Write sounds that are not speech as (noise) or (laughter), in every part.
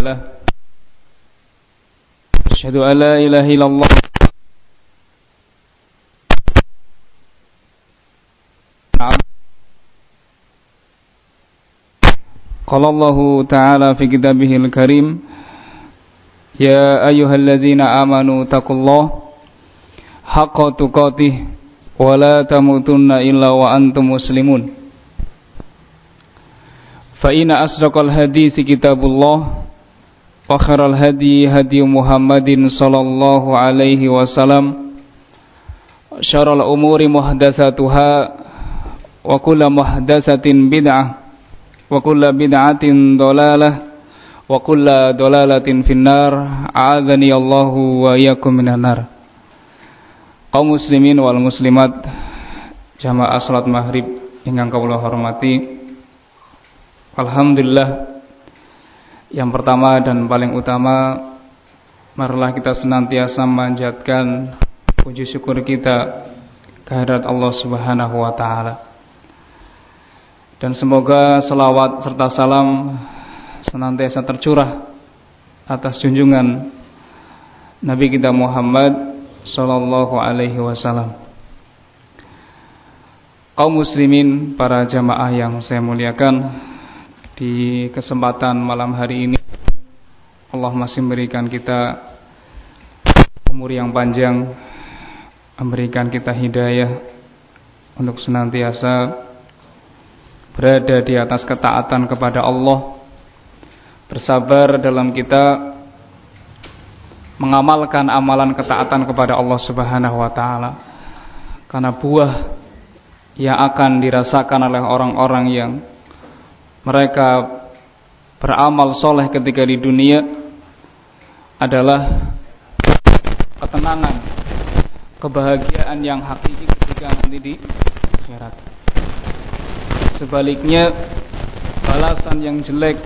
له أشهد أن لا إله إلا الله قال الله تعالى في كتابه الكريم يا أيها الذين آمنوا اتقوا الله حق تقاته ولا تموتن إلا وأنتم مسلمون فإن أصدق الحديث كتاب الله وخير الهدي هدي محمد صلى الله عليه وسلم شر الأمور محدثاتها وكل محدثة بدعة وكل بدعة ضلالة وكل ضلالة في النار أعاذني الله وإياكم من النار kaum muslimin wal muslimat jamaah salat maghrib ingkang kawula hormati alhamdulillah yang pertama dan paling utama marilah kita senantiasa memanjatkan puji syukur kita kehadirat Allah Subhanahu wa taala dan semoga selawat serta salam senantiasa tercurah atas junjungan Nabi kita Muhammad sallallahu alaihi wasallam. Kaum muslimin, para jamaah yang saya muliakan, di kesempatan malam hari ini Allah masih memberikan kita umur yang panjang, memberikan kita hidayah untuk senantiasa berada di atas ketaatan kepada Allah bersabar dalam kita mengamalkan amalan ketaatan kepada Allah Subhanahu wa taala. Karena buah yang akan dirasakan oleh orang-orang yang mereka beramal soleh ketika di dunia adalah ketenangan kebahagiaan yang hakiki ketika nanti di akhirat. Sebaliknya balasan yang jelek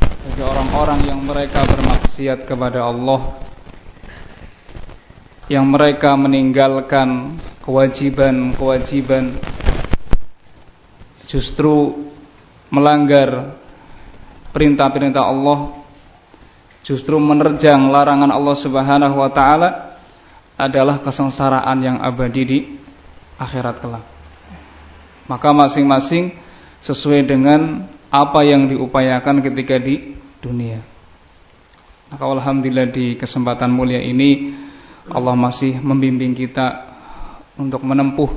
bagi orang-orang yang mereka bermaksiat kepada Allah yang mereka meninggalkan kewajiban-kewajiban justru melanggar perintah-perintah Allah justru menerjang larangan Allah Subhanahu wa taala adalah kesengsaraan yang abadi di akhirat kelak. Maka masing-masing sesuai dengan apa yang diupayakan ketika di dunia. Maka alhamdulillah di kesempatan mulia ini Allah masih membimbing kita untuk menempuh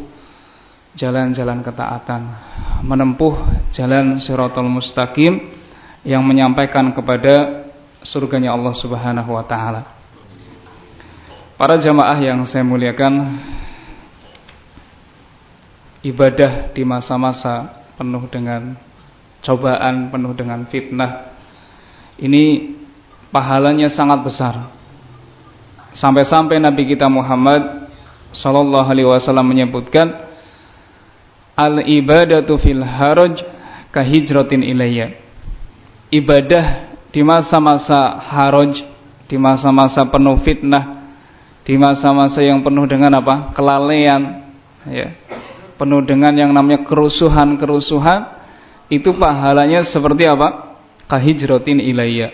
jalan-jalan ketaatan, menempuh jalan Siratul Mustaqim yang menyampaikan kepada surganya Allah Subhanahu wa taala. Para jamaah yang saya muliakan, ibadah di masa-masa penuh dengan cobaan, penuh dengan fitnah. Ini pahalanya sangat besar. Sampai-sampai Nabi kita Muhammad sallallahu alaihi wasallam menyebutkan al ibadatu fil haraj kahijratin ilayya. Ibadah di masa-masa haraj, di masa-masa penuh fitnah, di masa-masa yang penuh dengan apa? kelalaian, ya penuh dengan yang namanya kerusuhan-kerusuhan itu pahalanya seperti apa? Kahijrotin ilayya.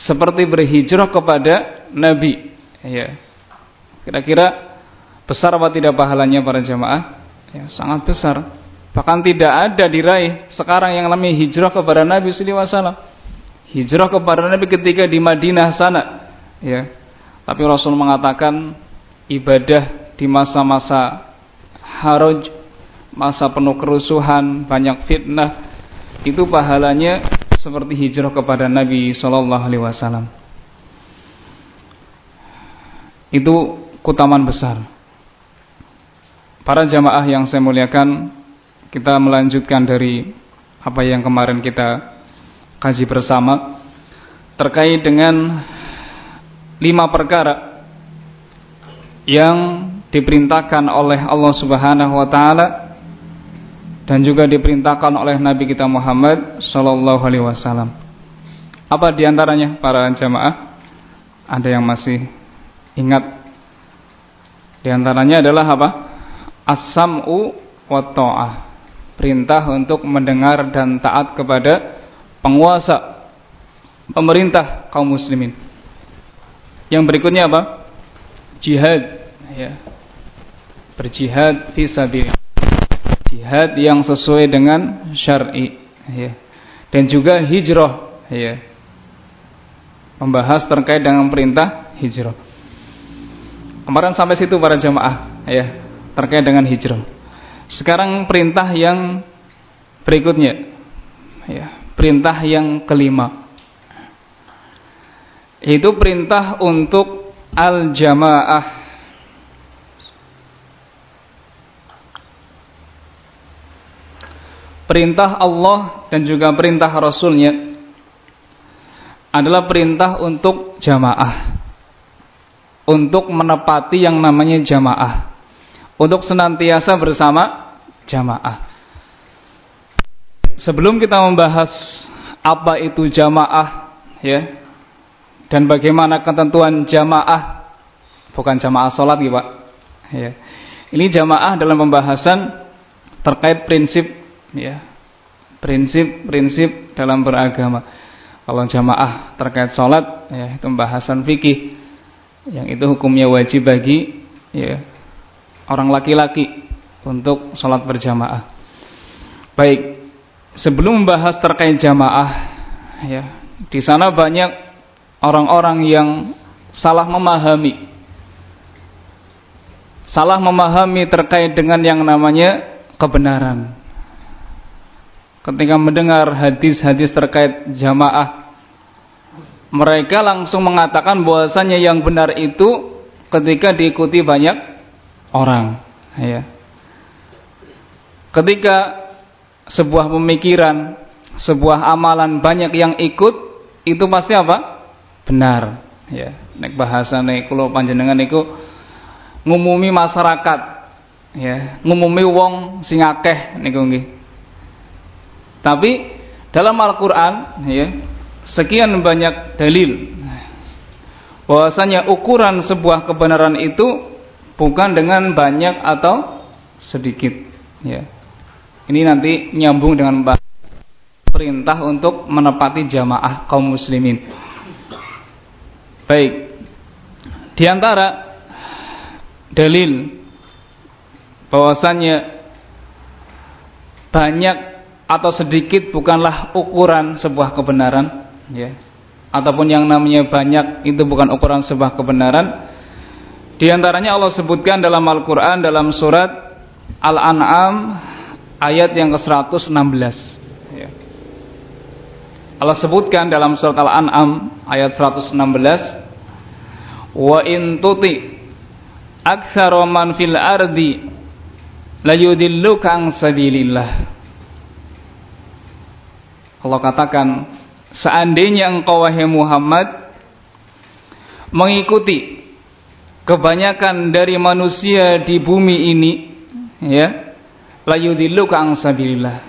Seperti berhijrah kepada Nabi. Ya. Kira-kira besar apa tidak pahalanya para jamaah? Ya, sangat besar. Bahkan tidak ada diraih sekarang yang namanya hijrah kepada Nabi wasallam. Hijrah kepada Nabi ketika di Madinah sana, ya. Tapi Rasul mengatakan ibadah di masa-masa haraj, masa penuh kerusuhan, banyak fitnah, itu pahalanya seperti hijrah kepada Nabi Shallallahu Alaihi Wasallam. Itu kutaman besar. Para jamaah yang saya muliakan, kita melanjutkan dari apa yang kemarin kita kaji bersama terkait dengan lima perkara yang diperintahkan oleh Allah Subhanahu wa taala dan juga diperintahkan oleh Nabi kita Muhammad sallallahu alaihi wasallam. Apa di antaranya para jamaah? Ada yang masih ingat? Di antaranya adalah apa? As-sam'u wa. Perintah untuk mendengar dan taat kepada penguasa. pemerintah kaum muslimin. Yang berikutnya apa? Jihad ya. Berjihad fi sabilillah. Jihad yang sesuai dengan syar'i ya. Dan juga hijrah ya. Membahas terkait dengan perintah hijrah. Kemarin sampai situ para jamaah ya, terkait dengan hijrah. Sekarang perintah yang berikutnya. Ya, perintah yang kelima. Itu perintah untuk al-jamaah. Perintah Allah dan juga perintah Rasulnya adalah perintah untuk jamaah. Untuk menepati yang namanya jamaah untuk senantiasa bersama jamaah sebelum kita membahas apa itu jamaah ya dan bagaimana ketentuan jamaah bukan jamaah sholat ya Pak ya. ini jamaah dalam pembahasan terkait prinsip ya prinsip-prinsip dalam beragama kalau jamaah terkait sholat ya itu pembahasan fikih yang itu hukumnya wajib bagi ya orang laki-laki untuk sholat berjamaah. Baik sebelum membahas terkait jamaah ya di sana banyak orang-orang yang salah memahami. Salah memahami terkait dengan yang namanya kebenaran. Ketika mendengar hadis-hadis terkait jamaah mereka langsung mengatakan bahwasanya yang benar itu ketika diikuti banyak orang ya. Ketika sebuah pemikiran sebuah amalan banyak yang ikut itu pasti apa? Benar ya. Nek nek kula panjenengan niku ngumumi masyarakat ya. Ngumumi wong sing akeh niku nggih. Tapi dalam Al-Qur'an ya sekian banyak dalil. Bahwasanya ukuran sebuah kebenaran itu bukan dengan banyak atau sedikit ya ini nanti nyambung dengan perintah untuk menepati jamaah kaum muslimin Baik. Di antara dalil bahwasannya banyak atau sedikit bukanlah ukuran sebuah kebenaran, ya. Ataupun yang namanya banyak itu bukan ukuran sebuah kebenaran. Di antaranya Allah sebutkan dalam Al-Qur'an dalam surat Al-An'am ayat yang ke-116. Ya. Allah sebutkan dalam surat Al-An'am ayat 116 wa in tuti aktsara man fil ardi la yudilluka an sabilillah Allah katakan seandainya engkau wahai Muhammad mengikuti kebanyakan dari manusia di bumi ini ya la yudilluka an sabilillah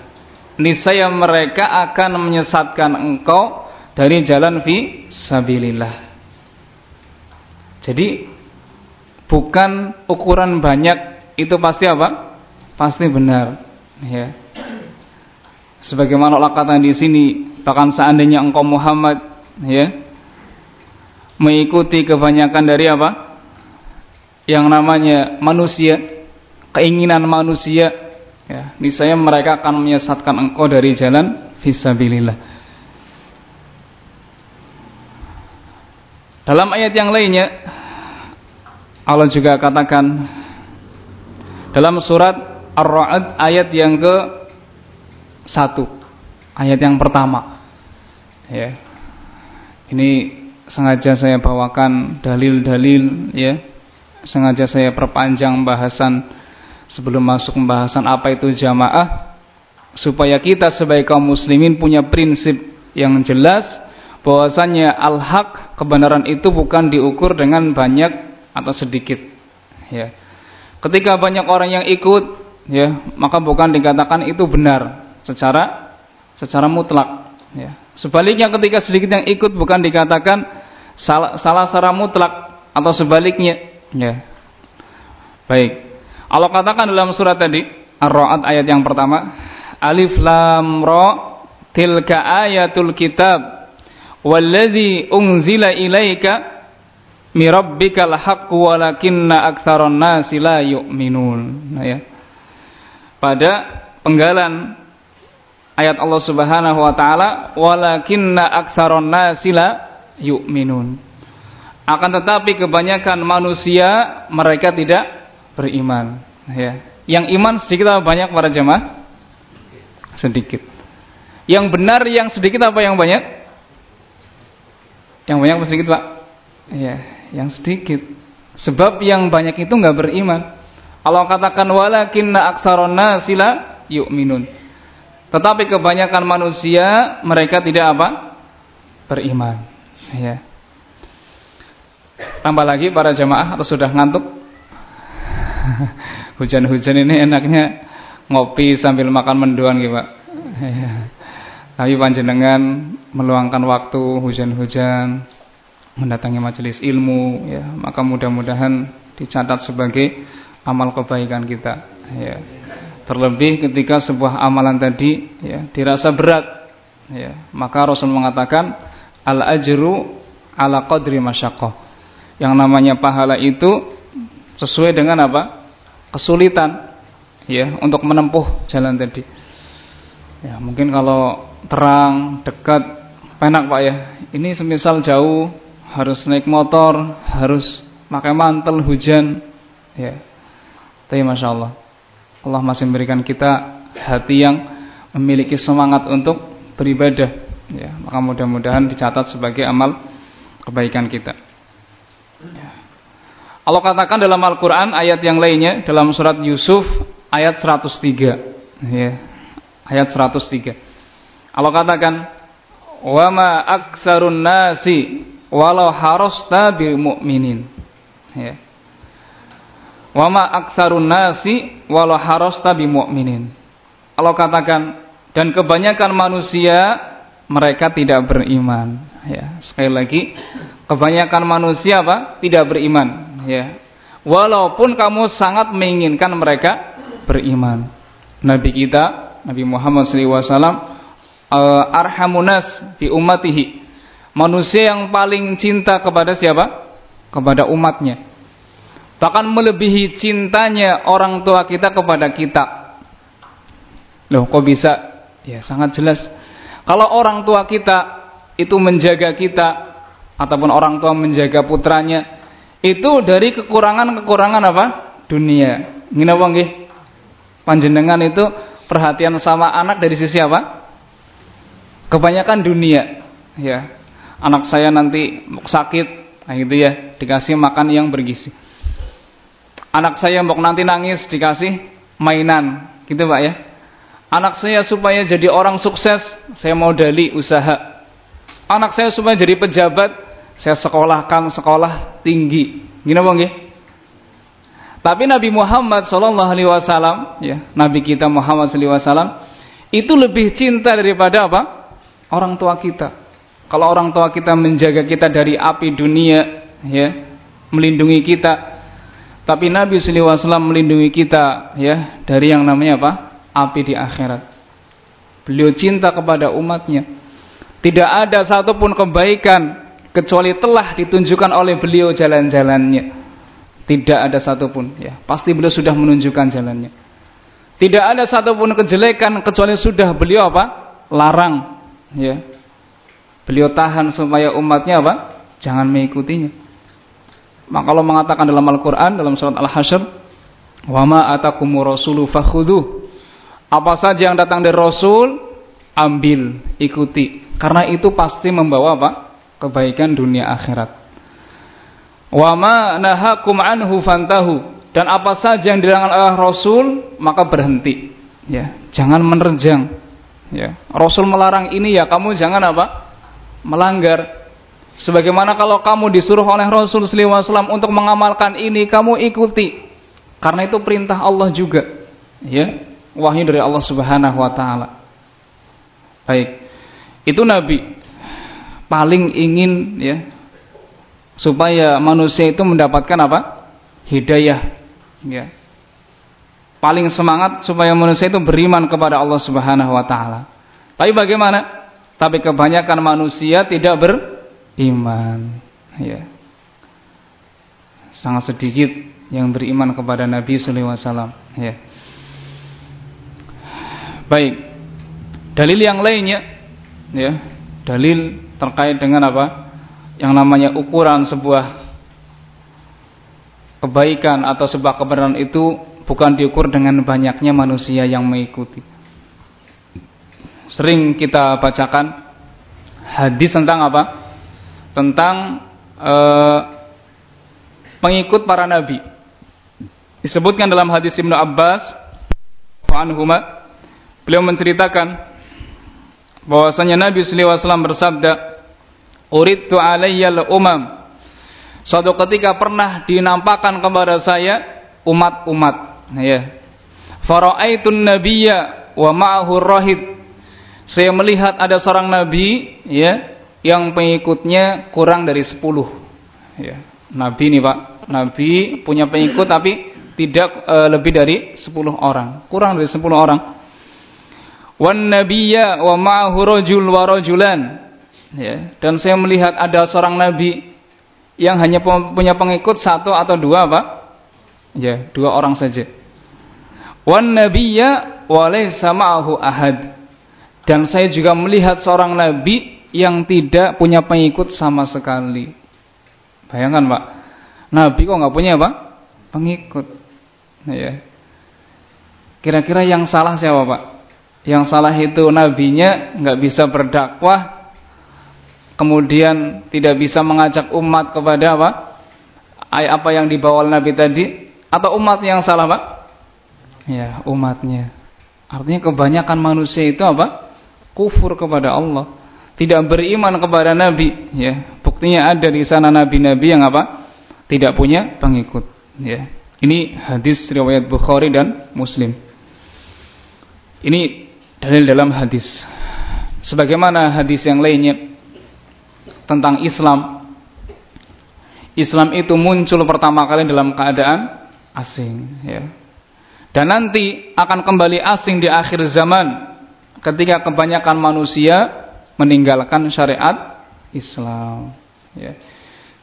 niscaya mereka akan menyesatkan engkau dari jalan fi sabilillah. Jadi bukan ukuran banyak itu pasti apa? Pasti benar, ya. Sebagaimana Allah kata di sini, bahkan seandainya engkau Muhammad, ya, mengikuti kebanyakan dari apa? Yang namanya manusia, keinginan manusia, ya, niscaya mereka akan menyesatkan engkau dari jalan fisabilillah. Dalam ayat yang lainnya Allah juga katakan dalam surat Ar-Ra'd ayat yang ke satu ayat yang pertama ya ini sengaja saya bawakan dalil-dalil ya sengaja saya perpanjang bahasan sebelum masuk pembahasan apa itu jamaah supaya kita sebagai kaum muslimin punya prinsip yang jelas bahwasanya al-haq kebenaran itu bukan diukur dengan banyak atau sedikit ya. Ketika banyak orang yang ikut ya maka bukan dikatakan itu benar secara secara mutlak ya. Sebaliknya ketika sedikit yang ikut bukan dikatakan salah, salah secara mutlak atau sebaliknya ya. Baik. Allah katakan dalam surat tadi Ar-Ra'd ayat yang pertama Alif Lam Ra tilka ayatul kitab walladzi unzila ilaika mirabbikal haqqu walakinna aktsaron nasi la yu'minun. Nah ya. Pada penggalan ayat Allah Subhanahu wa taala walakinna aktsaron nasi la yu'minun akan tetapi kebanyakan manusia mereka tidak beriman ya yang iman sedikit apa banyak para jemaah sedikit yang benar yang sedikit apa yang banyak yang banyak apa sedikit Pak ya yang sedikit. Sebab yang banyak itu nggak beriman. Allah katakan walakinna aktsaron nasila yu'minun. Tetapi kebanyakan manusia mereka tidak apa? beriman. Ya. Tambah lagi para jamaah atau sudah ngantuk? (laughs) Hujan-hujan ini enaknya ngopi sambil makan mendoan gitu, Pak. Ya. Tapi panjenengan meluangkan waktu hujan-hujan mendatangi majelis ilmu ya maka mudah-mudahan dicatat sebagai amal kebaikan kita ya terlebih ketika sebuah amalan tadi ya dirasa berat ya maka Rasul mengatakan al ajru ala qadri masyaqqah yang namanya pahala itu sesuai dengan apa kesulitan ya untuk menempuh jalan tadi ya mungkin kalau terang dekat penak Pak ya ini semisal jauh harus naik motor, harus pakai mantel hujan, ya. Tapi masya Allah, Allah masih memberikan kita hati yang memiliki semangat untuk beribadah, ya. Maka mudah-mudahan dicatat sebagai amal kebaikan kita. Allah katakan dalam Al-Quran ayat yang lainnya dalam surat Yusuf ayat 103, ya. Ayat 103. Allah katakan, "Wa ma aktsarun nasi walau harasta bil mu'minin ya wa ma aktsarun nasi walau harasta bil mu'minin Allah katakan dan kebanyakan manusia mereka tidak beriman ya sekali lagi kebanyakan manusia apa tidak beriman ya walaupun kamu sangat menginginkan mereka beriman nabi kita Nabi Muhammad SAW uh, arhamunas bi ummatihi manusia yang paling cinta kepada siapa? Kepada umatnya. Bahkan melebihi cintanya orang tua kita kepada kita. Loh, kok bisa? Ya, sangat jelas. Kalau orang tua kita itu menjaga kita ataupun orang tua menjaga putranya, itu dari kekurangan-kekurangan apa? Dunia. Ngene apa nggih? Panjenengan itu perhatian sama anak dari sisi apa? Kebanyakan dunia. Ya, anak saya nanti sakit, nah gitu ya, dikasih makan yang bergizi. Anak saya mau nanti nangis dikasih mainan, gitu Pak ya. Anak saya supaya jadi orang sukses, saya mau dali usaha. Anak saya supaya jadi pejabat, saya sekolahkan sekolah tinggi. Gini bang ya? Tapi Nabi Muhammad Wasallam, ya Nabi kita Muhammad Wasallam itu lebih cinta daripada apa? Orang tua kita. Kalau orang tua kita menjaga kita dari api dunia, ya, melindungi kita. Tapi Nabi SAW melindungi kita, ya, dari yang namanya apa? Api di akhirat. Beliau cinta kepada umatnya. Tidak ada satupun kebaikan kecuali telah ditunjukkan oleh beliau jalan-jalannya. Tidak ada satupun, ya. Pasti beliau sudah menunjukkan jalannya. Tidak ada satupun kejelekan kecuali sudah beliau apa? Larang, ya Beliau tahan supaya umatnya apa? Jangan mengikutinya. Maka Allah mengatakan dalam Al-Quran dalam surat Al-Hasyr, "Wa ma atakumur rasulu fakhudhu." Apa saja yang datang dari Rasul, ambil, ikuti. Karena itu pasti membawa apa? Kebaikan dunia akhirat. Wa ma nahakum anhu fantahu. Dan apa saja yang dilarang oleh Rasul, maka berhenti. Ya, jangan menerjang. Ya, Rasul melarang ini ya kamu jangan apa? melanggar. Sebagaimana kalau kamu disuruh oleh Rasul SAW untuk mengamalkan ini, kamu ikuti. Karena itu perintah Allah juga. Ya, wahyu dari Allah Subhanahu wa taala. Baik. Itu nabi paling ingin ya supaya manusia itu mendapatkan apa? hidayah ya. Paling semangat supaya manusia itu beriman kepada Allah Subhanahu wa taala. Tapi bagaimana? Tapi kebanyakan manusia tidak beriman. Ya. Sangat sedikit yang beriman kepada Nabi sallallahu alaihi wasallam, ya. Baik. Dalil yang lainnya ya, dalil terkait dengan apa? Yang namanya ukuran sebuah kebaikan atau sebuah kebenaran itu bukan diukur dengan banyaknya manusia yang mengikuti. Sering kita bacakan hadis tentang apa? Tentang eh, pengikut para nabi. Disebutkan dalam hadis Ibnu Abbas beliau menceritakan bahwasanya Nabi sallallahu alaihi wasallam bersabda, "Uridtu alayyal umam Suatu ketika pernah dinampakkan kepada saya umat-umat, ya. Faraaitun nabiyya wa ma'ahu rahib. Saya melihat ada seorang nabi, ya, yang pengikutnya kurang dari 10. Ya. Nabi ini, Pak. Nabi punya pengikut tapi tidak e, lebih dari 10 orang. Kurang dari 10 orang. Wan nabiyya wa ma'ahu rajul wa rajulan. Ya, dan saya melihat ada seorang nabi yang hanya punya pengikut satu atau dua apa? Ya, dua orang saja. Wan nabiyya wa laysa ma'ahu ahad. Dan saya juga melihat seorang nabi yang tidak punya pengikut sama sekali. Bayangkan, Pak. Nabi kok nggak punya apa? Pengikut. Ya. Kira-kira yang salah siapa, Pak? Yang salah itu nabinya nggak bisa berdakwah kemudian tidak bisa mengajak umat kepada apa? Apa yang dibawa Nabi tadi atau umat yang salah, Pak? Ya, umatnya. Artinya kebanyakan manusia itu apa? Kufur kepada Allah, tidak beriman kepada Nabi, ya. Buktinya ada di sana nabi-nabi yang apa? Tidak punya pengikut, ya. Ini hadis riwayat Bukhari dan Muslim. Ini dalil dalam hadis. Sebagaimana hadis yang lainnya tentang Islam. Islam itu muncul pertama kali dalam keadaan asing, ya. Dan nanti akan kembali asing di akhir zaman ketika kebanyakan manusia meninggalkan syariat Islam, ya.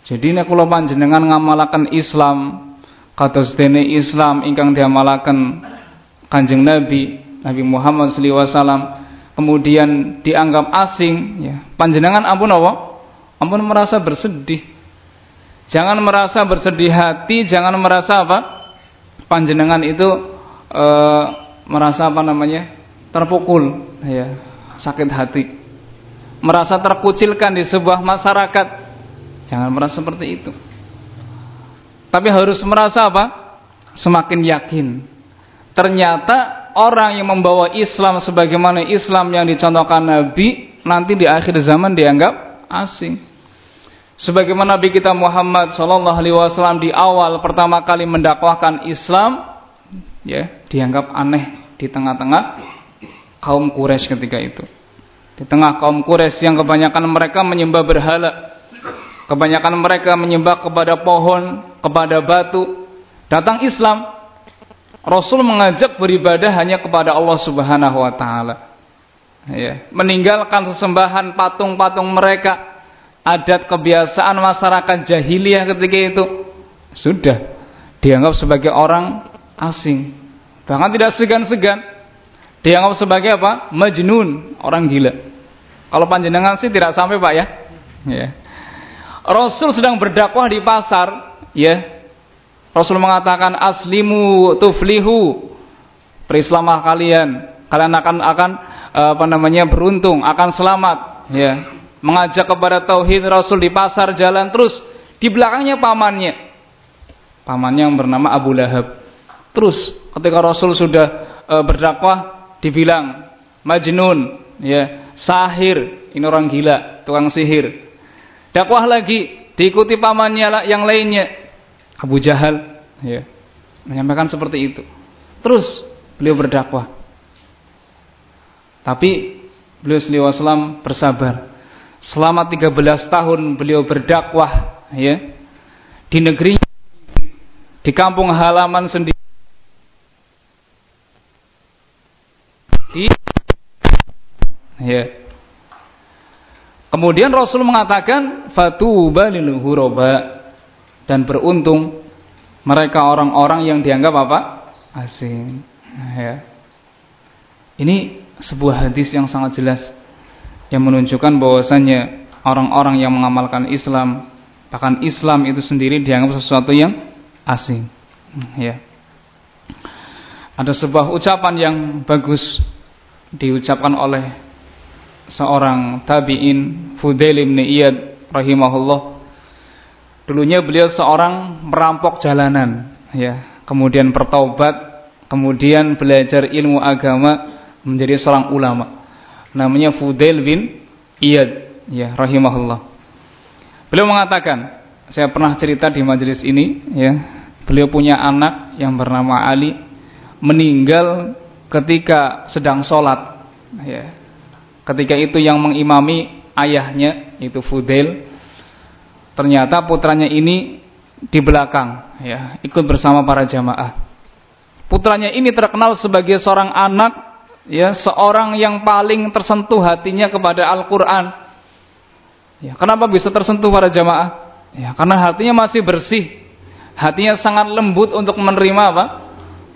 Jadi nek kula panjenengan ngamalaken Islam kados dene Islam ingkang diamalaken Kanjeng Nabi Nabi Muhammad wasallam kemudian dianggap asing ya panjenengan ampun apa ampun merasa bersedih. Jangan merasa bersedih hati, jangan merasa apa? Panjenengan itu e, merasa apa namanya? terpukul, ya, sakit hati. Merasa terkucilkan di sebuah masyarakat. Jangan merasa seperti itu. Tapi harus merasa apa? Semakin yakin. Ternyata orang yang membawa Islam sebagaimana Islam yang dicontohkan Nabi nanti di akhir zaman dianggap asing. Sebagaimana Nabi kita Muhammad Shallallahu Alaihi Wasallam di awal pertama kali mendakwahkan Islam, ya dianggap aneh di tengah-tengah kaum Quraisy ketika itu. Di tengah kaum Quraisy yang kebanyakan mereka menyembah berhala, kebanyakan mereka menyembah kepada pohon, kepada batu. Datang Islam, Rasul mengajak beribadah hanya kepada Allah Subhanahu Wa Taala. Ya, meninggalkan sesembahan patung-patung mereka adat kebiasaan masyarakat jahiliyah ketika itu sudah dianggap sebagai orang asing. Bahkan tidak segan-segan dianggap sebagai apa? Majnun orang gila. Kalau panjenengan sih tidak sampai pak ya. Ya. Rasul sedang berdakwah di pasar ya Rasul mengatakan aslimu tuflihu. Berislamah kalian kalian akan akan apa namanya beruntung akan selamat ya. Mengajak kepada tauhid Rasul di pasar jalan terus di belakangnya pamannya. Pamannya yang bernama Abu Lahab. Terus ketika Rasul sudah e, berdakwah dibilang majnun ya sahir. Ini orang gila tukang sihir. Dakwah lagi diikuti pamannya yang lainnya Abu Jahal ya menyampaikan seperti itu. Terus beliau berdakwah. Tapi beliau sallallahu bersabar. Selama 13 tahun beliau berdakwah ya di negeri di kampung halaman sendiri di ya. Kemudian Rasul mengatakan fatuba lil huraba dan beruntung mereka orang-orang yang dianggap apa? asing. Nah, ya. Ini sebuah hadis yang sangat jelas yang menunjukkan bahwasannya orang-orang yang mengamalkan Islam bahkan Islam itu sendiri dianggap sesuatu yang asing. Ya. Ada sebuah ucapan yang bagus diucapkan oleh seorang tabi'in Fudail bin Iyad rahimahullah. Dulunya beliau seorang merampok jalanan, ya. Kemudian bertaubat, kemudian belajar ilmu agama menjadi seorang ulama. Namanya Fudail bin Iyad, ya, rahimahullah. Beliau mengatakan, saya pernah cerita di majelis ini, ya. Beliau punya anak yang bernama Ali meninggal ketika sedang sholat ya. ketika itu yang mengimami ayahnya itu Fudail ternyata putranya ini di belakang ya ikut bersama para jamaah putranya ini terkenal sebagai seorang anak ya seorang yang paling tersentuh hatinya kepada Al-Qur'an ya kenapa bisa tersentuh para jamaah ya karena hatinya masih bersih hatinya sangat lembut untuk menerima apa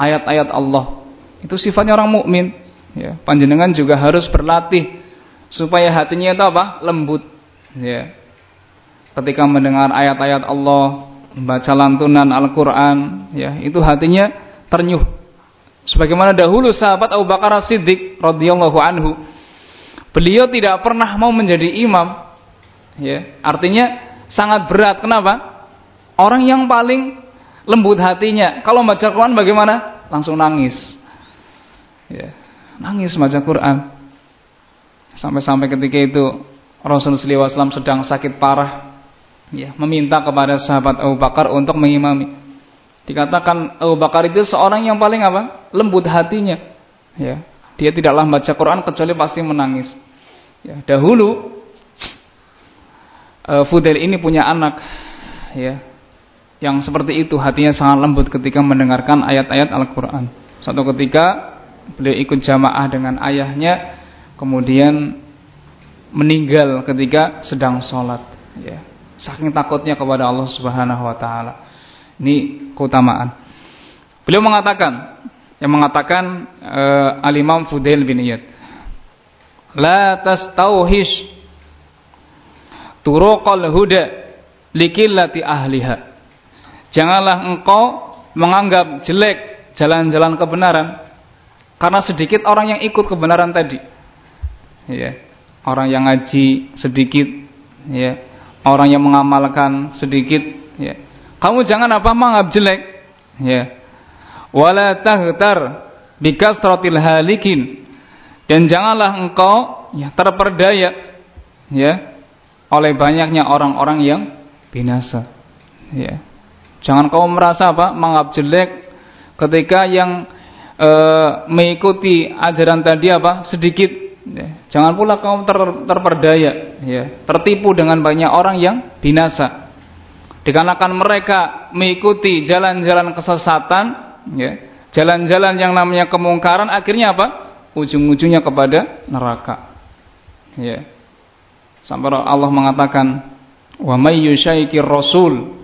ayat-ayat Allah. Itu sifatnya orang mukmin. Ya, panjenengan juga harus berlatih supaya hatinya itu apa? lembut. Ya. Ketika mendengar ayat-ayat Allah, membaca lantunan Al-Qur'an, ya, itu hatinya ternyuh. Sebagaimana dahulu sahabat Abu Bakar Siddiq radhiyallahu anhu, beliau tidak pernah mau menjadi imam. Ya, artinya sangat berat. Kenapa? Orang yang paling lembut hatinya. Kalau baca Quran bagaimana? Langsung nangis. Ya, nangis baca Quran. Sampai-sampai ketika itu Rasulullah SAW sedang sakit parah. Ya, meminta kepada sahabat Abu Bakar untuk mengimami. Dikatakan Abu Bakar itu seorang yang paling apa? Lembut hatinya. Ya, dia tidaklah baca Quran kecuali pasti menangis. Ya, dahulu uh, Fudail ini punya anak ya yang seperti itu hatinya sangat lembut ketika mendengarkan ayat-ayat Al-Quran. Suatu ketika beliau ikut jamaah dengan ayahnya, kemudian meninggal ketika sedang sholat. Ya. Saking takutnya kepada Allah Subhanahu Wa Taala. Ini keutamaan. Beliau mengatakan, yang mengatakan uh, Al Imam Fudail bin Iyad, la tastauhish turuqal huda likillati ahliha Janganlah engkau menganggap jelek jalan-jalan kebenaran karena sedikit orang yang ikut kebenaran tadi. Ya. Orang yang ngaji sedikit, ya. Orang yang mengamalkan sedikit, ya. Kamu jangan apa menganggap jelek, ya. Wala tahtar bikasratil halikin. Dan janganlah engkau ya terperdaya ya oleh banyaknya orang-orang yang binasa. Ya. Jangan kau merasa apa? Menganggap jelek ketika yang e, mengikuti ajaran tadi apa? Sedikit. Ya. Jangan pula kau ter, terperdaya, ya. tertipu dengan banyak orang yang binasa. Dikarenakan mereka mengikuti jalan-jalan kesesatan, ya. jalan-jalan yang namanya kemungkaran, akhirnya apa? Ujung-ujungnya kepada neraka. Ya. Sampai Allah mengatakan, "Wa may yushaykir rasul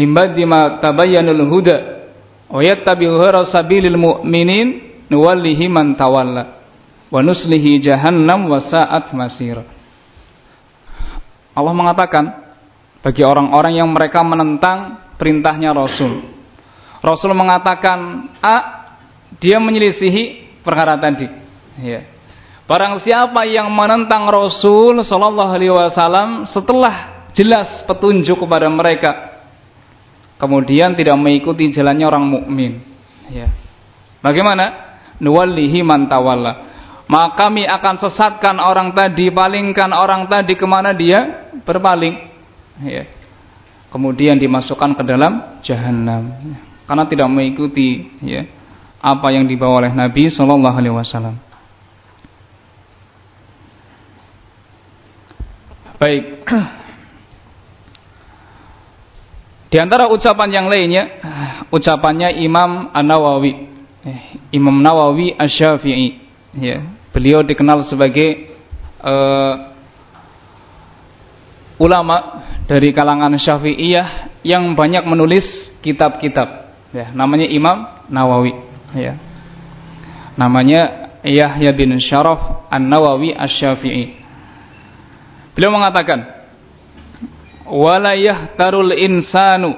min ma tabayyanul huda wa yattabi' sabilil mu'minin nuwallihi man wa nuslihi jahannam wa masir. Allah mengatakan bagi orang-orang yang mereka menentang perintahnya Rasul. Rasul mengatakan A dia menyelisihi perkara tadi. Ya. Barang siapa yang menentang Rasul Sallallahu Alaihi Wasallam setelah jelas petunjuk kepada mereka kemudian tidak mengikuti jalannya orang mukmin. Ya. Bagaimana? Nuwallihi man tawalla maka kami akan sesatkan orang tadi palingkan orang tadi ke mana dia? Berpaling. Ya. Kemudian dimasukkan ke dalam jahanam karena tidak mengikuti ya apa yang dibawa oleh Nabi Shallallahu Alaihi Wasallam. Baik. Di antara ucapan yang lainnya, ucapannya Imam An-Nawawi, eh, Imam Nawawi asy Ya, beliau dikenal sebagai uh, ulama dari kalangan Syafi'iyah yang banyak menulis kitab-kitab. Ya namanya Imam Nawawi. Ya. Namanya Yahya bin Syaraf An-Nawawi Asy-Syafi'i. Beliau mengatakan wala yahtarul insanu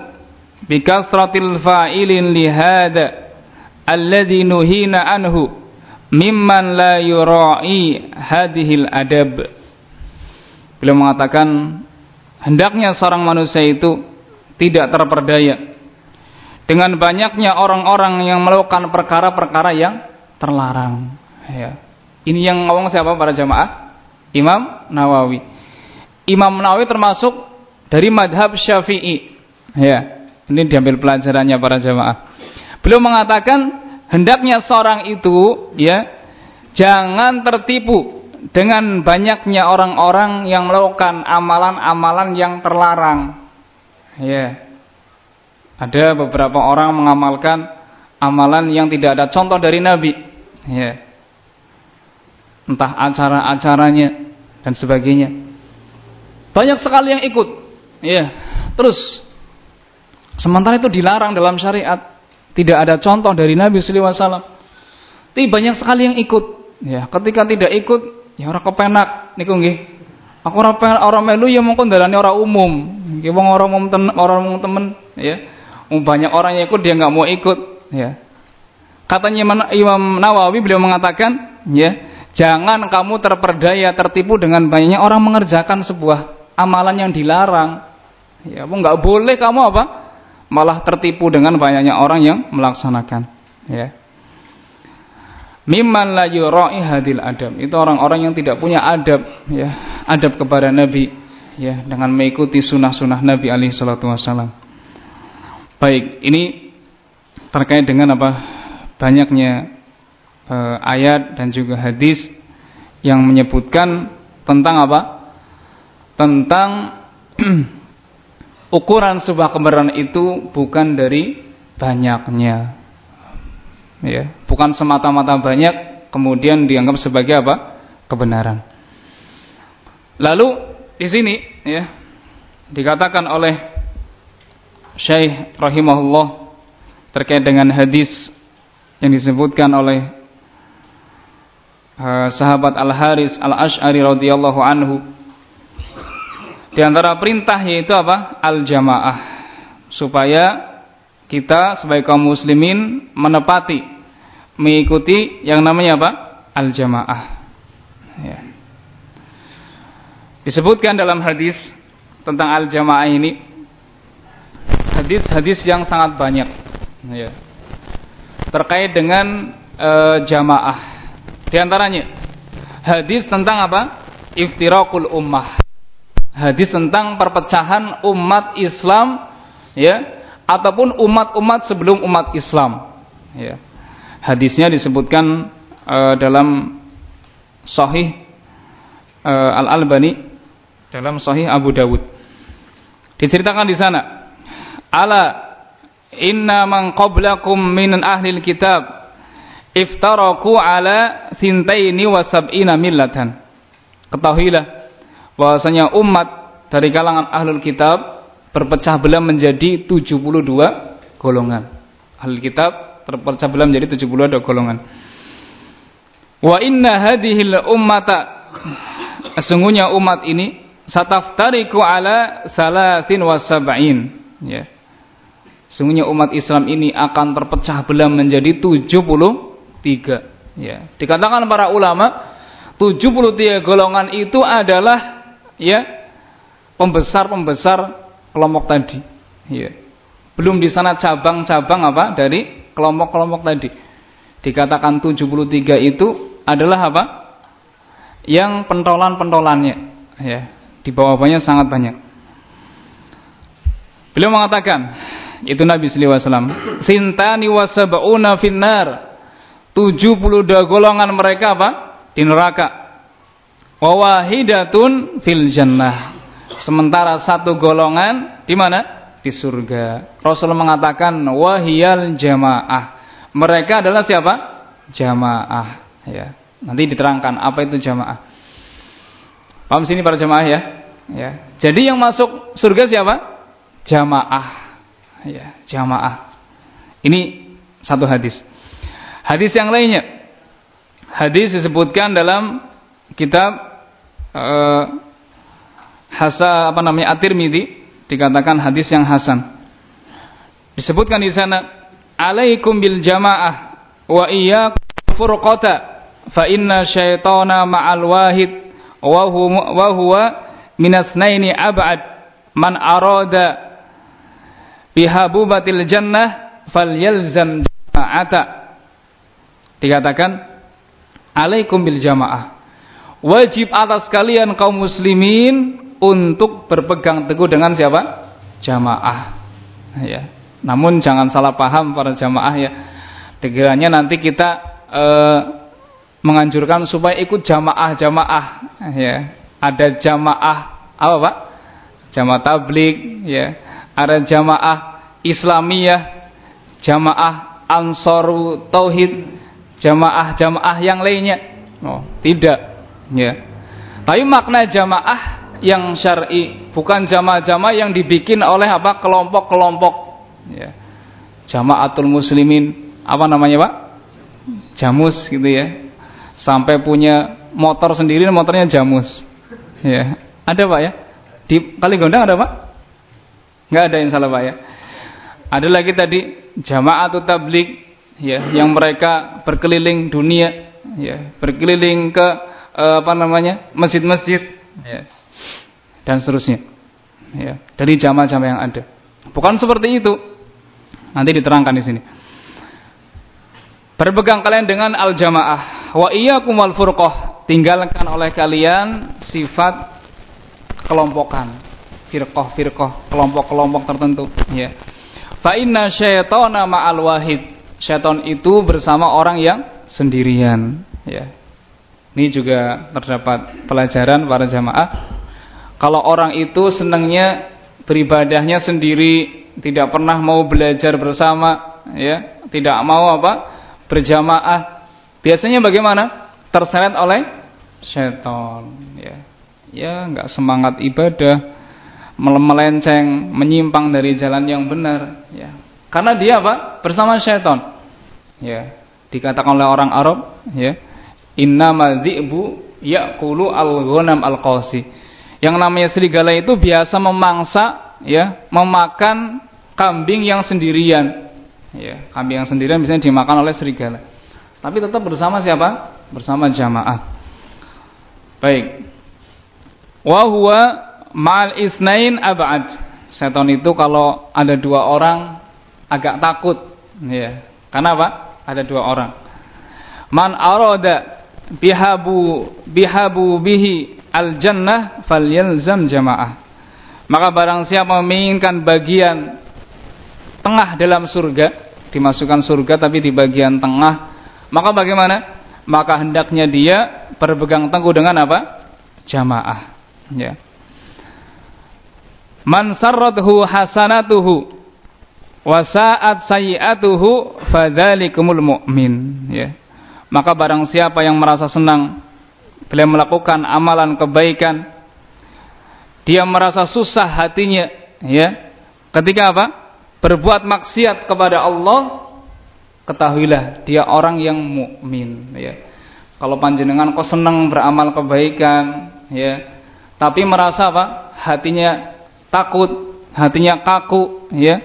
bikasratil fa'ilin lihada alladhi nuhina anhu mimman la yura'i hadhil adab. Beliau mengatakan hendaknya seorang manusia itu tidak terperdaya dengan banyaknya orang-orang yang melakukan perkara-perkara yang terlarang. Ya. ini yang ngomong siapa para jamaah? Imam Nawawi. Imam Nawawi termasuk dari madhab syafi'i. Ya. Ini diambil pelajarannya para jamaah. Beliau mengatakan hendaknya seorang itu ya jangan tertipu dengan banyaknya orang-orang yang melakukan amalan-amalan yang terlarang. Ya. Ada beberapa orang mengamalkan amalan yang tidak ada contoh dari Nabi. Ya. Entah acara-acaranya dan sebagainya. Banyak sekali yang ikut. Ya. Terus sementara itu dilarang dalam syariat. Tidak ada contoh dari Nabi wasallam. Tapi banyak sekali yang ikut. Ya, ketika tidak ikut ya ora kepenak. Niku nggih. Aku ora ora melu ya mongko dalane ora umum. Nggih wong ora umum ora umum temen ya. Banyak orang yang ikut dia nggak mau ikut ya. Katanya Imam Nawawi beliau mengatakan ya jangan kamu terperdaya tertipu dengan banyaknya orang mengerjakan sebuah amalan yang dilarang. Ya nggak boleh kamu apa malah tertipu dengan banyaknya orang yang melaksanakan ya. Mimman la yura'i hadil adab. Itu orang-orang yang tidak punya adab ya. Adab kepada nabi ya dengan mengikuti sunah-sunah nabi alaihi salatu wasallam baik ini terkait dengan apa? Banyaknya uh, ayat dan juga hadis yang menyebutkan tentang apa? Tentang (clears throat) ukuran sebuah kebenaran itu bukan dari banyaknya. Ya bukan semata-mata banyak kemudian dianggap sebagai apa? Kebenaran. Lalu di sini ya dikatakan oleh Syekh rahimahullah terkait dengan hadis yang disebutkan oleh uh, sahabat Al Haris Al Ash'ari radhiyallahu anhu di antara perintah yaitu apa al jamaah supaya kita sebagai kaum muslimin menepati mengikuti yang namanya apa? al-jamaah. Ya. Disebutkan dalam hadis tentang al-jamaah ini hadis-hadis yang sangat banyak ya. Terkait dengan e, jamaah. Di antaranya hadis tentang apa? Iftirakul ummah. Hadis tentang perpecahan umat Islam ya ataupun umat-umat sebelum umat Islam. Ya. Hadisnya disebutkan uh, dalam Sahih uh, Al Albani dalam Sahih Abu Dawud. Diceritakan di sana, ala inna man qablakum min ahli kitab iftaraku ala sintaini wa sab'ina millatan. Ketahuilah bahwasanya umat dari kalangan ahlul kitab berpecah belah menjadi 72 golongan. Ahli kitab terpecah belah menjadi 72 golongan. Wa inna hadhil ummata sesungguhnya umat ini sataftariku ala salatin wa sab'in ya. Sesungguhnya umat Islam ini akan terpecah belah menjadi 73 ya. Dikatakan para ulama 73 golongan itu adalah ya pembesar-pembesar kelompok tadi. Ya. Belum di sana cabang-cabang apa dari kelompok-kelompok tadi. Dikatakan 73 itu adalah apa? Yang pentolan-pentolannya. Ya. Di bawah-bawahnya sangat banyak. Beliau mengatakan, itu Nabi sallallahu alaihi wasallam, "Sintani wa sab'una finnar." 72 golongan mereka apa? Di neraka. Wa wahidatun fil jannah sementara satu golongan di mana di surga Rasul mengatakan wahiyal jamaah mereka adalah siapa jamaah ya nanti diterangkan apa itu jamaah paham sini para jamaah ya Ya. Jadi yang masuk surga siapa? Jamaah. Ya, jamaah. Ini satu hadis. Hadis yang lainnya. Hadis disebutkan dalam kitab uh, Hasa apa namanya At-Tirmidzi dikatakan hadis yang hasan. Disebutkan di sana, "Alaikum bil jamaah wa iyyakum furqata fa inna syaitana ma'al wahid wa huwa wa huwa minasnaini ab'ad man arada bihabubatil jannah falyalzam jama'ata." Dikatakan, "Alaikum bil jamaah." Wajib atas kalian kaum muslimin untuk berpegang teguh dengan siapa? Jamaah. Ya. Namun jangan salah paham para jamaah ya. Dikiranya nanti kita e, menganjurkan supaya ikut jamaah-jamaah ya. Ada jamaah apa Pak? Jamaah tablik ya. Ada jamaah Islamiyah, jamaah Ansaru Tauhid, jamaah-jamaah yang lainnya. Oh, tidak ya. Tapi makna jamaah yang syar'i, bukan jamaah-jamaah yang dibikin oleh apa kelompok-kelompok. Ya. Jamaatul muslimin, apa namanya Pak? Jamus gitu ya. Sampai punya motor sendiri, motornya jamus. Ya. Ada Pak ya? Di kali gondang ada Pak? Enggak ada yang salah Pak ya. Ada lagi tadi jamaatul tablik ya, yang mereka berkeliling dunia ya, berkeliling ke apa namanya? masjid-masjid ya dan seterusnya. Ya, dari jamaah-jamaah yang ada. Bukan seperti itu. Nanti diterangkan di sini. Berpegang kalian dengan al-jamaah wa iyyakum wal furqah. Tinggalkan oleh kalian sifat kelompokan. Firqah-firqah, kelompok-kelompok tertentu, ya. Fa inna syaitana ma'al wahid. Syaitan itu bersama orang yang sendirian, ya. Ini juga terdapat pelajaran para jamaah kalau orang itu senangnya beribadahnya sendiri, tidak pernah mau belajar bersama, ya, tidak mau apa? berjamaah. Biasanya bagaimana? Terseret oleh setan, ya. Ya, enggak semangat ibadah, melenceng, menyimpang dari jalan yang benar, ya. Karena dia apa? Bersama setan. Ya, dikatakan oleh orang Arab, ya. Innamal dzi'bu ya'kulu al-ghanam al-qasi yang namanya serigala itu biasa memangsa ya, memakan kambing yang sendirian. Ya, kambing yang sendirian misalnya dimakan oleh serigala. Tapi tetap bersama siapa? Bersama jamaah. Baik. Wa huwa ma'al isnain ab'ad. Setan itu kalau ada dua orang agak takut, ya. Karena apa? Ada dua orang. Man arada bihabu bihabu bihi al jannah falyalzam jamaah. Maka barang siapa menginginkan bagian tengah dalam surga dimasukkan surga tapi di bagian tengah maka bagaimana? Maka hendaknya dia berpegang teguh dengan apa? Jamaah. Ya. Man sarrathu hasanatuhu wa sa'at sayi'atuhu fadzalikumul mu'min. Ya maka barang siapa yang merasa senang beliau melakukan amalan kebaikan dia merasa susah hatinya ya. Ketika apa? Berbuat maksiat kepada Allah ketahuilah dia orang yang mukmin ya. Kalau panjenengan kok senang beramal kebaikan ya. Tapi merasa apa? Hatinya takut hatinya kaku ya.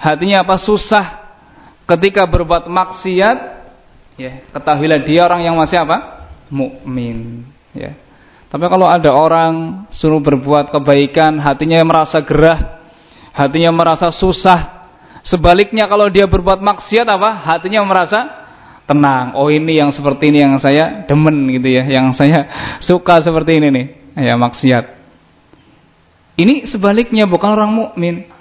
Hatinya apa? Susah ketika berbuat maksiat ya ketahuilah dia orang yang masih apa mukmin ya. Tapi kalau ada orang suruh berbuat kebaikan, hatinya merasa gerah, hatinya merasa susah. Sebaliknya kalau dia berbuat maksiat apa? Hatinya merasa tenang. Oh ini yang seperti ini yang saya demen gitu ya, yang saya suka seperti ini nih. Ya maksiat. Ini sebaliknya bukan orang mukmin.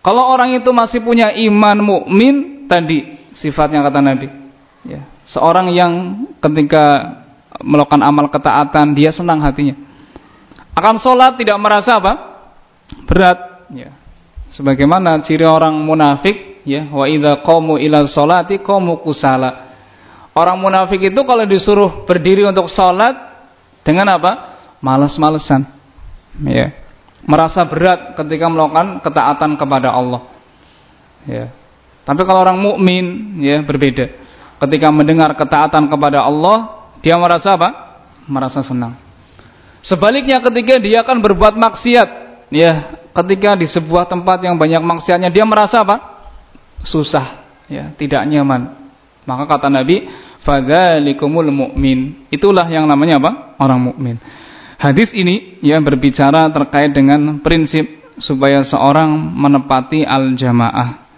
Kalau orang itu masih punya iman mukmin tadi sifatnya kata Nabi. Ya, seorang yang ketika melakukan amal ketaatan, dia senang hatinya. Akan sholat tidak merasa apa? Berat. Ya. Sebagaimana ciri orang munafik, ya, wa idza qamu ila sholati qamu kusala. Orang munafik itu kalau disuruh berdiri untuk sholat dengan apa? Malas-malesan. Ya. merasa berat ketika melakukan ketaatan kepada Allah. Ya. Tapi kalau orang mukmin ya berbeda. Ketika mendengar ketaatan kepada Allah, dia merasa apa? Merasa senang. Sebaliknya ketika dia akan berbuat maksiat, ya, ketika di sebuah tempat yang banyak maksiatnya dia merasa apa? Susah, ya, tidak nyaman. Maka kata Nabi, "Fadzalikumul mu'min." Itulah yang namanya apa? Orang mukmin. Hadis ini ya berbicara terkait dengan prinsip supaya seorang menepati al-jamaah.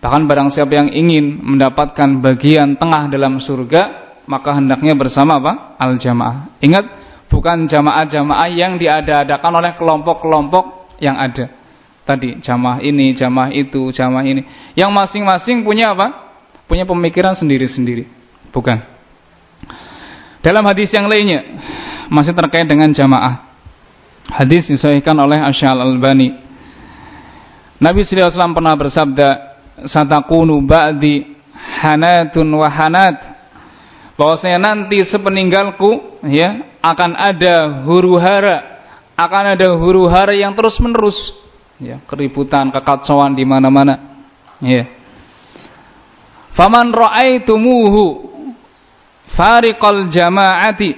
Bahkan barang siapa yang ingin mendapatkan bagian tengah dalam surga, maka hendaknya bersama apa? Al-jamaah. Ingat, bukan jamaah-jamaah yang diada-adakan oleh kelompok-kelompok yang ada. Tadi jamaah ini, jamaah itu, jamaah ini. Yang masing-masing punya apa? Punya pemikiran sendiri-sendiri. Bukan. Dalam hadis yang lainnya, masih terkait dengan jamaah. Hadis disahihkan oleh Asy'al Albani. Nabi sallallahu alaihi pernah bersabda, "Satakunu ba'di hanatun wa hanat." Bahwasanya nanti sepeninggalku ya akan ada huru-hara, akan ada huru-hara yang terus-menerus ya, keributan, kekacauan di mana-mana. Ya. Faman ra'aitumuhu fariqal jama'ati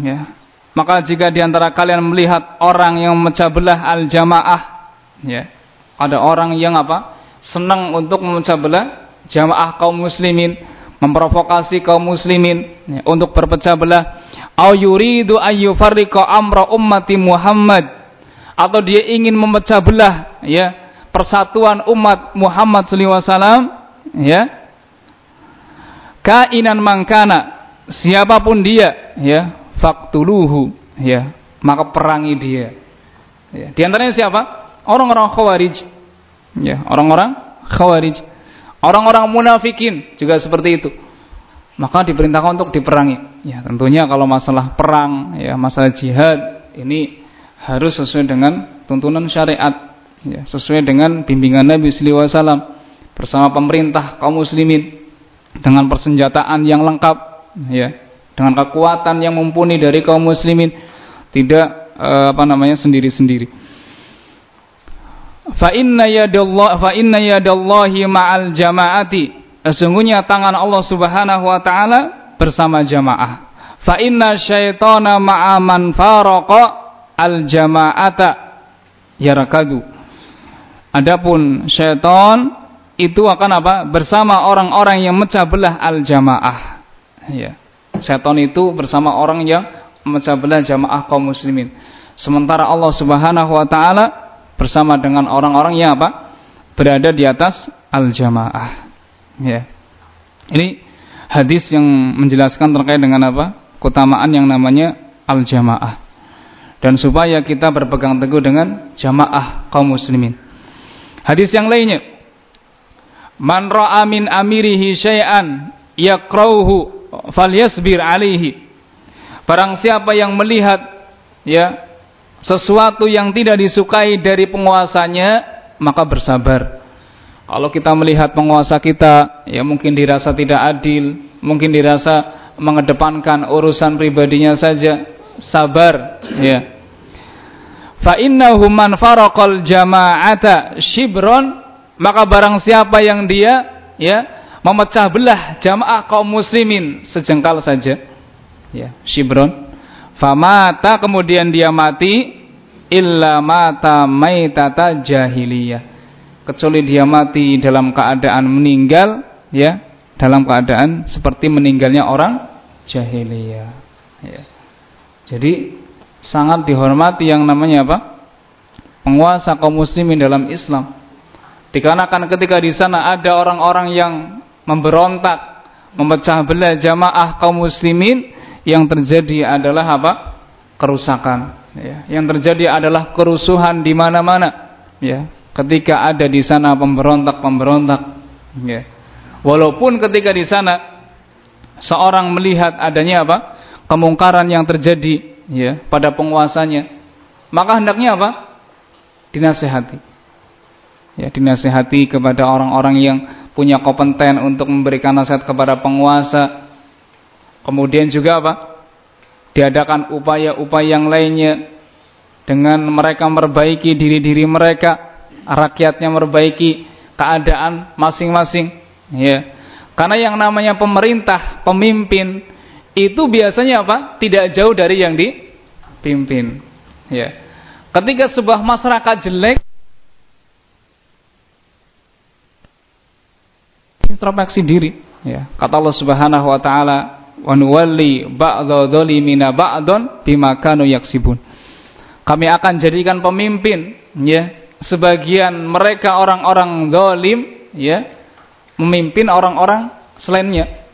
ya maka jika di antara kalian melihat orang yang memecah belah al-jamaah, ya, ada orang yang apa? Senang untuk memecah belah jamaah kaum muslimin, memprovokasi kaum muslimin ya, untuk berpecah belah. Au yuridu ayyufarriqa amra ummati Muhammad atau dia ingin memecah belah ya persatuan umat Muhammad sallallahu alaihi wasallam ya kainan mangkana siapa pun dia ya faktuluhu ya maka perangi dia ya. di antaranya siapa orang-orang khawarij ya orang-orang khawarij orang-orang munafikin juga seperti itu. Maka diperintahkan untuk diperangi. Ya tentunya kalau masalah perang ya masalah jihad ini harus sesuai dengan tuntunan syariat. Ya sesuai dengan bimbingan Nabi sallallahu alaihi wasallam bersama pemerintah kaum muslimin dengan persenjataan yang lengkap ya dengan kekuatan yang mumpuni dari kaum muslimin tidak uh, apa namanya sendiri-sendiri fa inna yadallah fa inna yadallahi ma'al jamaati. Sesungguhnya tangan Allah Subhanahu wa taala bersama jamaah. Fa inna syaitana ma'a man faraqa al jamaata. Yarakadu adapun syaitan itu akan apa? Bersama orang-orang yang mecah belah al jamaah. Ya. Setan itu bersama orang yang memecah belah jamaah kaum muslimin. Sementara Allah Subhanahu wa taala bersama dengan orang-orang yang apa? berada di atas al-jamaah. Ya. Ini hadis yang menjelaskan terkait dengan apa? keutamaan yang namanya al-jamaah. Dan supaya kita berpegang teguh dengan jamaah kaum muslimin. Hadis yang lainnya. Man ra'a amirihi syai'an yakrauhu falyasbir alaihi barang siapa yang melihat ya sesuatu yang tidak disukai dari penguasanya maka bersabar. Kalau kita melihat penguasa kita ya mungkin dirasa tidak adil mungkin dirasa mengedepankan urusan pribadinya saja sabar ya. Fa innahu man faraqal jama'ata shibron maka barang siapa yang dia ya memecah belah jamaah kaum muslimin sejengkal saja ya shibron famata kemudian dia mati illa mata maitata jahiliyah. Kecuali dia mati dalam keadaan meninggal ya dalam keadaan seperti meninggalnya orang jahiliyah. Ya. jadi sangat dihormati yang namanya apa? Penguasa kaum muslimin dalam Islam. Dikarenakan ketika di sana ada orang-orang yang memberontak, memecah belah jamaah kaum muslimin, yang terjadi adalah apa? kerusakan. Ya. Yang terjadi adalah kerusuhan di mana-mana. Ya. Ketika ada di sana pemberontak-pemberontak. Ya. Walaupun ketika di sana seorang melihat adanya apa? kemungkaran yang terjadi ya pada penguasanya, maka hendaknya apa? dinasehati. Ya, dinasehati kepada orang-orang yang punya kompeten untuk memberikan nasihat kepada penguasa. Kemudian juga apa? Diadakan upaya-upaya yang lainnya dengan mereka memperbaiki diri-diri mereka, rakyatnya memperbaiki keadaan masing-masing, ya. Karena yang namanya pemerintah, pemimpin itu biasanya apa? Tidak jauh dari yang dipimpin, ya. Ketika sebuah masyarakat jelek introspeksi diri, ya. Kata Allah Subhanahu wa taala, "Wa nuwalli ba'dha dhalimina bima kanu yaksibun." Kami akan jadikan pemimpin ya sebagian mereka orang-orang zalim ya memimpin orang-orang selainnya.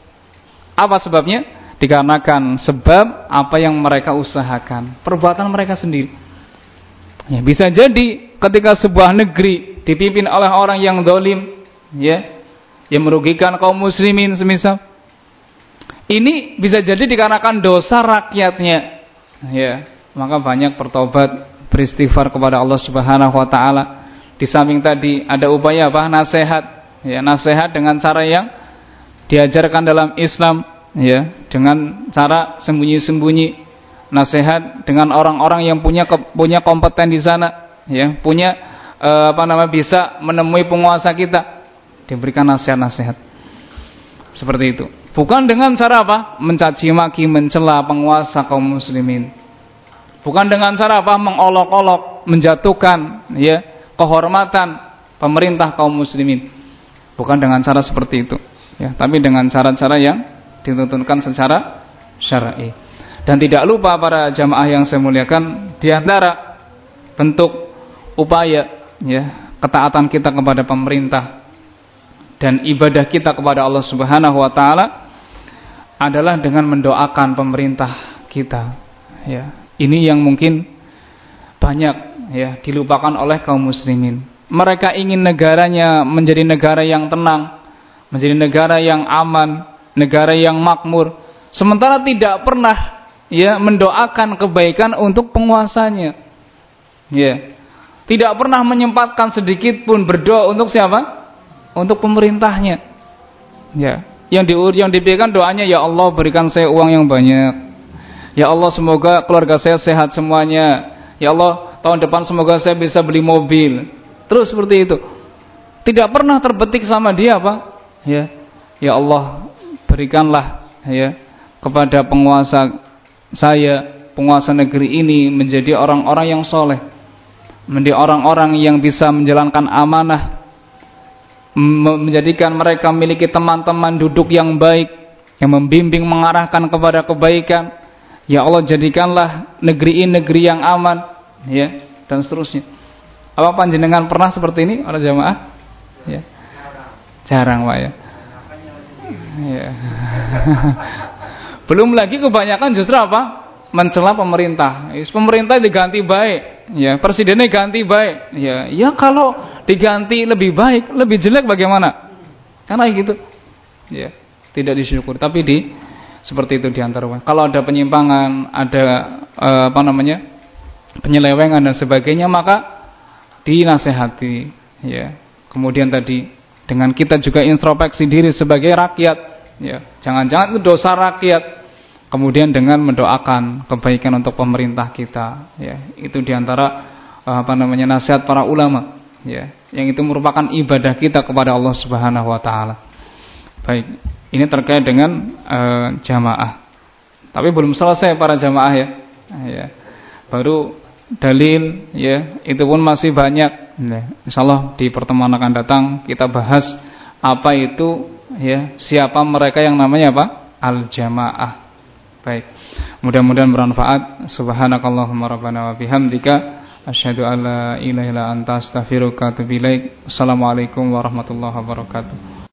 Apa sebabnya? Dikarenakan sebab apa yang mereka usahakan, perbuatan mereka sendiri. Ya, bisa jadi ketika sebuah negeri dipimpin oleh orang yang zalim ya yang merugikan kaum muslimin semisal ini bisa jadi dikarenakan dosa rakyatnya ya maka banyak bertobat beristighfar kepada Allah Subhanahu wa taala. Di samping tadi ada upaya apa? nasihat. Ya, nasihat dengan cara yang diajarkan dalam Islam ya, dengan cara sembunyi-sembunyi. Nasihat dengan orang-orang yang punya punya kompeten di sana, ya, punya eh, apa namanya bisa menemui penguasa kita. Diberikan nasihat-nasihat. Seperti itu. Bukan dengan cara apa? Mencaci maki, mencela penguasa kaum muslimin Bukan dengan cara apa mengolok-olok, menjatuhkan ya kehormatan pemerintah kaum muslimin. Bukan dengan cara seperti itu, ya, tapi dengan cara-cara yang dituntunkan secara syar'i. Dan tidak lupa para jamaah yang saya muliakan di antara bentuk upaya ya ketaatan kita kepada pemerintah dan ibadah kita kepada Allah Subhanahu wa taala adalah dengan mendoakan pemerintah kita ya ini yang mungkin banyak ya dilupakan oleh kaum muslimin. Mereka ingin negaranya menjadi negara yang tenang, menjadi negara yang aman, negara yang makmur, sementara tidak pernah ya mendoakan kebaikan untuk penguasanya. Ya. Tidak pernah menyempatkan sedikit pun berdoa untuk siapa? Untuk pemerintahnya. Ya. Yang di yang diberikan doanya ya Allah berikan saya uang yang banyak Ya Allah semoga keluarga saya sehat semuanya. Ya Allah tahun depan semoga saya bisa beli mobil. Terus seperti itu. Tidak pernah terbetik sama dia apa? Ya. Ya Allah berikanlah ya kepada penguasa saya, penguasa negeri ini menjadi orang-orang yang soleh. Menjadi orang-orang yang bisa menjalankan amanah. Menjadikan mereka memiliki teman-teman duduk yang baik. Yang membimbing mengarahkan kepada kebaikan Ya Allah jadikanlah negeri ini negeri yang aman ya dan seterusnya. Apa panjenengan pernah seperti ini orang jamaah? Ya. Jarang, Pak ya. ya. (laughs) Belum lagi kebanyakan justru apa? Mencela pemerintah. Pemerintah diganti baik, ya. Presidennya ganti baik, ya. Ya kalau diganti lebih baik, lebih jelek bagaimana? Karena gitu. Ya, tidak disyukur, tapi di seperti itu di antara kalau ada penyimpangan ada eh, apa namanya penyelewengan dan sebagainya maka dinasehati ya kemudian tadi dengan kita juga introspeksi diri sebagai rakyat ya jangan-jangan itu dosa rakyat kemudian dengan mendoakan kebaikan untuk pemerintah kita ya itu di antara eh, apa namanya nasihat para ulama ya yang itu merupakan ibadah kita kepada Allah Subhanahu wa taala baik ini terkait dengan e, jamaah. Tapi belum selesai para jamaah ya. ya. Baru dalil ya, itu pun masih banyak. Ya. Insyaallah di pertemuan akan datang kita bahas apa itu ya, siapa mereka yang namanya apa? Al-jamaah. Baik. Mudah-mudahan bermanfaat. Subhanakallahumma rabbana wa bihamdika asyhadu an la ilaha illa anta astaghfiruka wa atubu ilaik. Assalamualaikum warahmatullahi wabarakatuh.